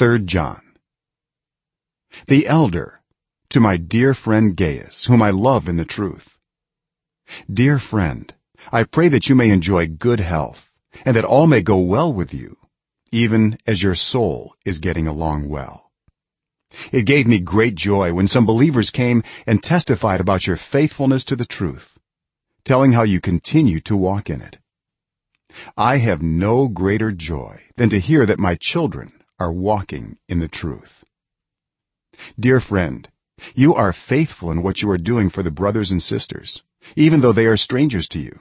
3rd john. The elder to my dear friend gaius whom i love in the truth. Dear friend i pray that you may enjoy good health and that all may go well with you even as your soul is getting along well. It gave me great joy when some believers came and testified about your faithfulness to the truth telling how you continue to walk in it. I have no greater joy than to hear that my children are walking in the truth. Dear friend you are faithful in what you are doing for the brothers and sisters even though they are strangers to you.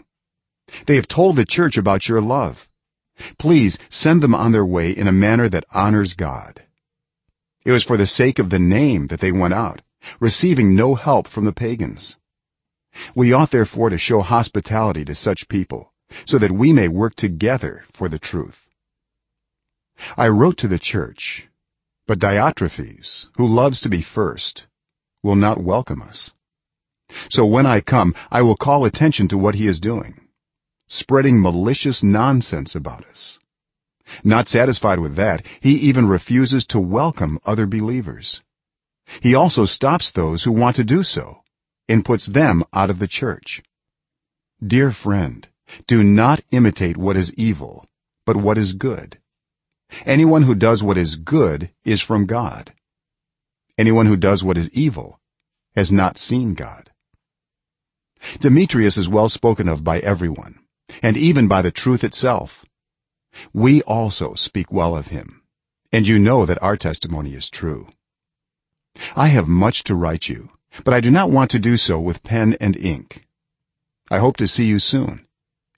They have told the church about your love. Please send them on their way in a manner that honors god. It was for the sake of the name that they went out receiving no help from the pagans. We ought therefore to show hospitality to such people so that we may work together for the truth i wrote to the church but diotrephes who loves to be first will not welcome us. So when i come i will call attention to what he is doing spreading malicious nonsense about us. Not satisfied with that he even refuses to welcome other believers. He also stops those who want to do so and puts them out of the church. Dear friend do not imitate what is evil but what is good anyone who does what is good is from god. Anyone who does what is evil has not seen god. Demetrius is well spoken of by everyone and even by the truth itself. We also speak well of him and you know that our testimony is true. I have much to write you but i do not want to do so with pen and ink. I hope to see you soon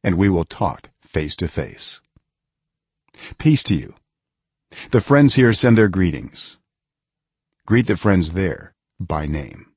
and we will talk face to face. Peace to you the friends here send their greetings. Greet the friends there by name